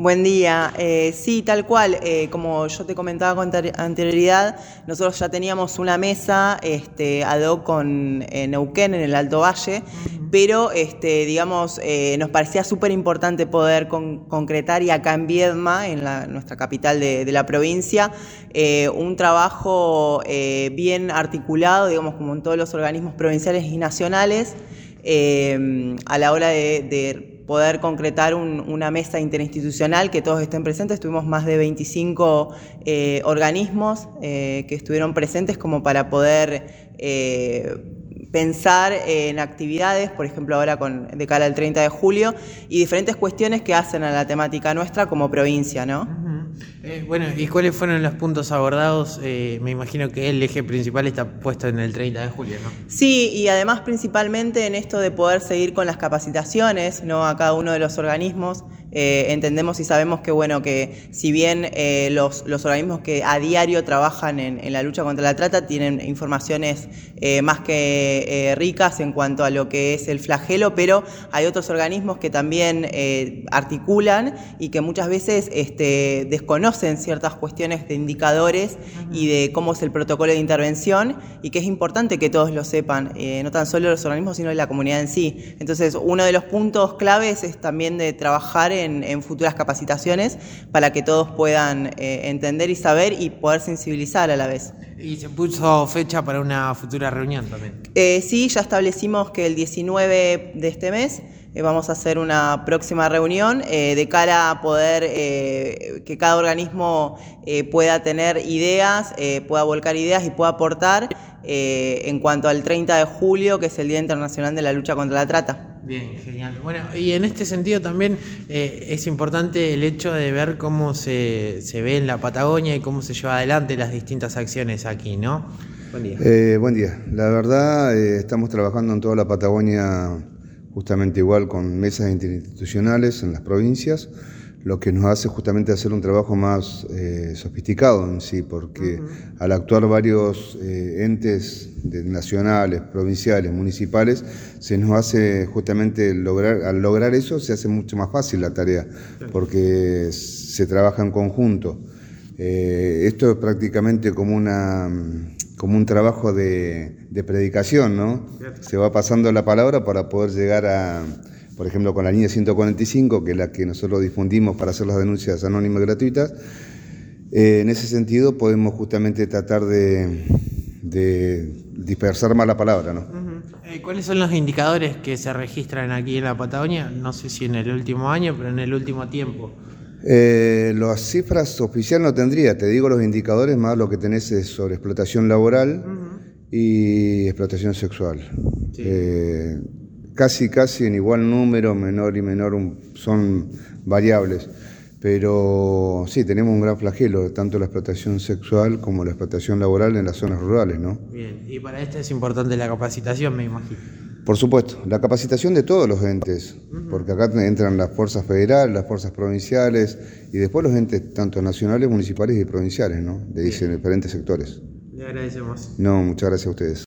Buen día. Eh, sí, tal cual. Eh, como yo te comentaba con anterioridad, nosotros ya teníamos una mesa este, ad hoc con Neuquén en el Alto Valle, pero este, digamos, eh, nos parecía súper importante poder concretar y acá en Viedma, en nuestra capital de, de la provincia, un trabajo bien articulado, digamos, como en todos los organismos provinciales y nacionales, a la hora de poder concretar una mesa interinstitucional que todos estén presentes. Tuvimos más de 25 eh, organismos eh, que estuvieron presentes como para poder eh, pensar en actividades, por ejemplo ahora con, de cara al 30 de julio, y diferentes cuestiones que hacen a la temática nuestra como provincia, ¿no? Eh, bueno, ¿y cuáles fueron los puntos abordados? Eh, me imagino que el eje principal está puesto en el 30 de julio, ¿no? Sí, y además principalmente en esto de poder seguir con las capacitaciones ¿no? a cada uno de los organismos. Eh, entendemos y sabemos que, bueno, que si bien los, los, organismos que a diario trabajan en, en, la lucha contra la trata tienen informaciones más que ricas en cuanto a lo que es el flagelo, pero hay otros organismos que también articulan y que muchas veces este, desconocen ciertas cuestiones de indicadores y de cómo es el protocolo de intervención y que es importante que todos lo sepan, eh, no tan solo los organismos, sino la comunidad en sí. Entonces, uno de los puntos claves es también de trabajar en, futuras capacitaciones para que todos puedan eh, entender y saber y poder sensibilizar a la vez. ¿Y se puso fecha para una futura reunión también? Eh, sí, ya establecimos que el 19 de este mes eh, vamos a hacer una próxima reunión eh, de cara a poder que cada organismo pueda tener ideas, pueda volcar ideas y pueda aportar en cuanto al 30 de julio, que es el Día Internacional de la Lucha contra la Trata. Bien, genial. Bueno, y en este sentido también es importante el hecho de ver cómo se, se ve en la Patagonia y cómo se lleva adelante las distintas acciones aquí, ¿no? Buen día. buen día. La verdad, estamos trabajando en toda la Patagonia justamente igual con mesas interinstitucionales en las provincias, lo que nos hace justamente hacer un trabajo más eh, sofisticado en sí, porque al actuar varios eh, entes nacionales, provinciales, municipales, se nos hace justamente lograr, al lograr eso se hace mucho más fácil la tarea, porque se trabaja en conjunto. Eh, esto es prácticamente como una como un trabajo de, predicación, ¿no? Se va pasando la palabra para poder llegar a, por ejemplo, con la línea 145, que es la que nosotros difundimos para hacer las denuncias anónimas gratuitas. Eh, en ese sentido podemos justamente tratar de, dispersar más la palabra, ¿no? Eh, ¿Cuáles son los indicadores que se registran aquí en la Patagonia? No sé si en el último año, pero en el último tiempo. Eh, las cifras oficiales no tendría, te digo los indicadores, más lo que tenés es sobre explotación laboral y explotación sexual. Eh, casi, casi en igual número, menor y menor, son variables. Pero sí, tenemos un gran flagelo, tanto la explotación sexual como la explotación laboral en las zonas rurales, ¿no? Bien, y para esto es importante la capacitación, me imagino. Por supuesto, la capacitación de todos los entes, porque acá entran las fuerzas federales, las fuerzas provinciales y después los entes tanto nacionales, municipales y provinciales, ¿no? De diferentes sectores. Le agradecemos. No, muchas gracias a ustedes.